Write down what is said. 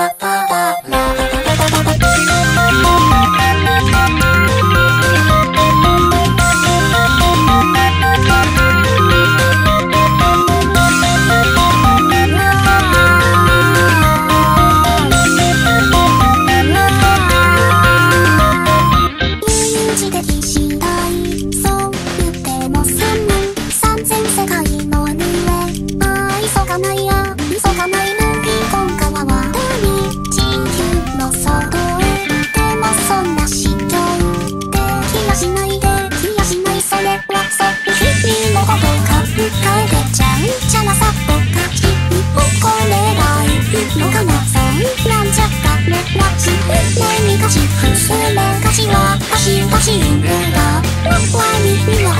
la la 去寻找，我爱你。